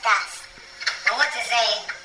estás? Well, what's his say?